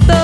the